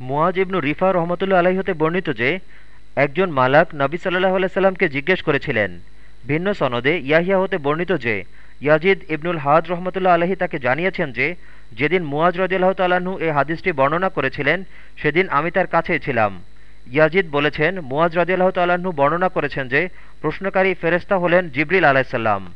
মুয়াজ ইবনু রিফা রহমতুল্লা আলাহি হতে বর্ণিত যে, একজন মালাক নবী সাল্লাহ আলাইসাল্লামকে জিজ্ঞেস করেছিলেন। ভিন্ন সনদে ইয়াহিয়া হতে বর্ণিত যে, ইয়াজিদ ইবনুল হাদ রহমতুল্লাহ আলহী তাকে জানিয়েছেন যে, যেদিন মুয়াজ রদিয়াল্লাহ তালাহু এই হাদিসটি বর্ণনা করেছিলেন, সেদিন আমি তার কাছেই ছিলাম। ইয়াজিদ বলেছেন মুয়াজ রদিয়াল্লাহ তালাহু বর্ণনা করেছেন যে, প্রশ্নকারী ফেরেস্তা হলেন জিবরিল আলাহিসাল্লাম